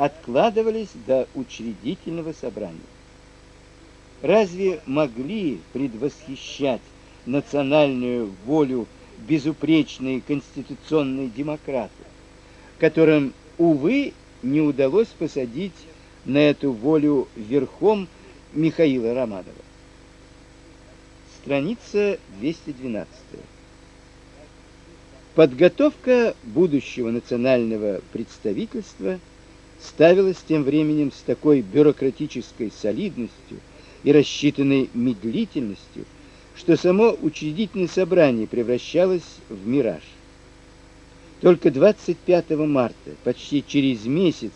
откладывались до учредительного собрания. Разве могли предвосхищать национальную волю безупречные конституционные демократы, которым увы не удалось посадить на эту волю верхом Михаила Романова. Страница 212. Подготовка будущего национального представительства ставилась тем временем с такой бюрократической солидностью и рассчитанной медлительностью, что само учредительное собрание превращалось в мираж. Только 25 марта, почти через месяц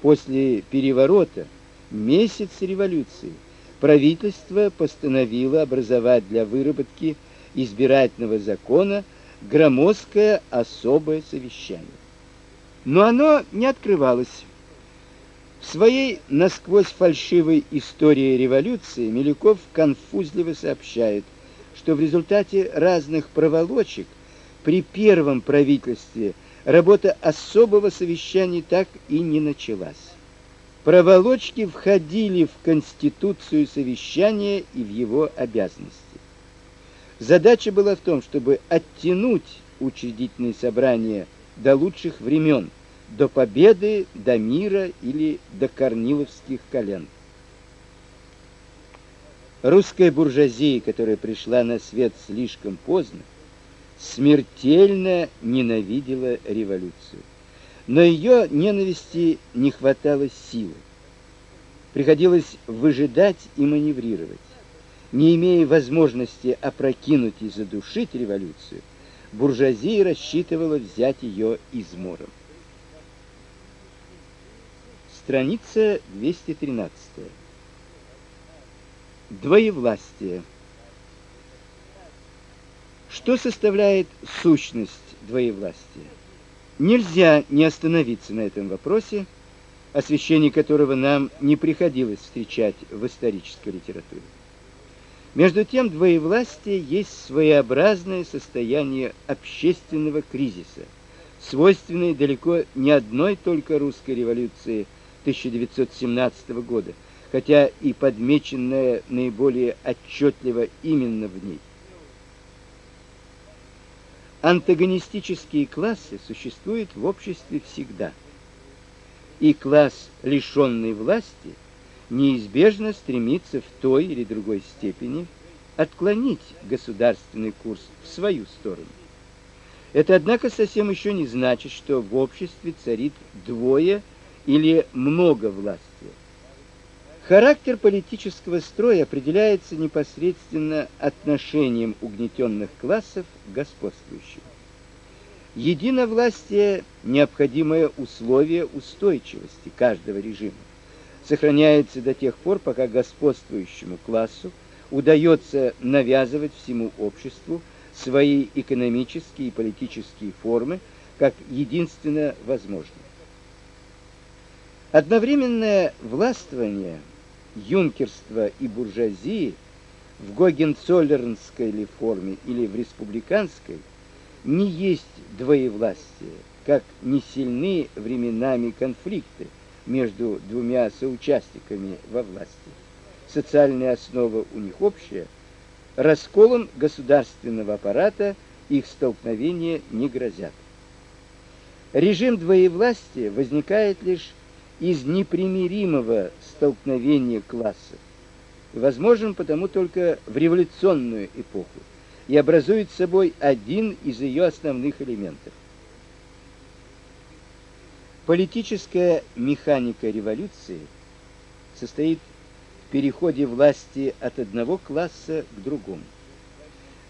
после переворота, месяц революции, правительство постановило образовать для выработки избирательного закона громоздкое особое совещание. Но оно не открывалось. В своей насквозь фальшивой истории революции Милюков конфузливо сообщает, что в результате разных проволочек при первом правительстве работа особого совещания так и не началась. Проволочки входили в конституцию совещания и в его обязанности. Задача была в том, чтобы оттянуть учредительное собрание до лучших времен, до победы, до мира или до корниловских колен. Русская буржуазия, которая пришла на свет слишком поздно, смертельно ненавидела революцию. Но ее ненависти не хватало силы. Приходилось выжидать и маневрировать не имея возможности опрокинуть и задушить революцию, буржуазия рассчитывала взять ее измором. Страница 213. Двоевластие. Что составляет сущность двоевластия? Нельзя не остановиться на этом вопросе, освещение которого нам не приходилось встречать в исторической литературе. Между тем, двоевластие есть своеобразное состояние общественного кризиса, свойственное далеко не одной только русской революции 1917 года, хотя и подмеченное наиболее отчетливо именно в ней. Антагонистические классы существуют в обществе всегда. И класс, лишенный власти, неизбежно стремится в той или другой степени отклонить государственный курс в свою сторону. Это, однако, совсем еще не значит, что в обществе царит двое или много власти. Характер политического строя определяется непосредственно отношением угнетенных классов к господствующим. Единовластие необходимое условие устойчивости каждого режима сохраняется до тех пор, пока господствующему классу удается навязывать всему обществу свои экономические и политические формы как единственно возможное. Одновременное властвование юнкерства и буржуазии в Гогенцоллернской ли форме или в республиканской не есть двоевластие, как не сильны временами конфликты между двумя соучастниками во власти. Социальная основа у них общая. Расколом государственного аппарата их столкновения не грозят. Режим двоевластия возникает лишь из непримиримого столкновения классов. Возможен потому только в революционную эпоху и образует собой один из ее основных элементов. Политическая механика революции состоит в переходе власти от одного класса к другому.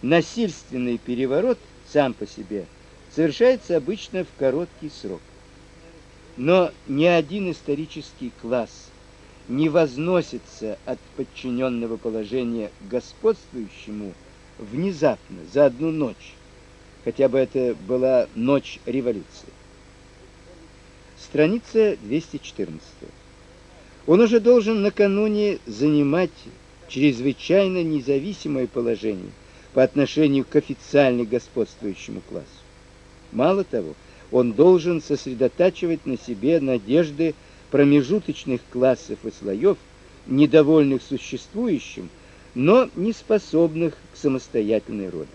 Насильственный переворот сам по себе совершается обычно в короткий срок. Но ни один исторический класс не возносится от подчиненного положения к господствующему внезапно за одну ночь, хотя бы это была ночь революции. Страница 214. Он уже должен накануне занимать чрезвычайно независимое положение по отношению к официально господствующему классу. Мало того, он должен сосредотачивать на себе надежды промежуточных классов и слоев, недовольных существующим, но не способных к самостоятельной роли.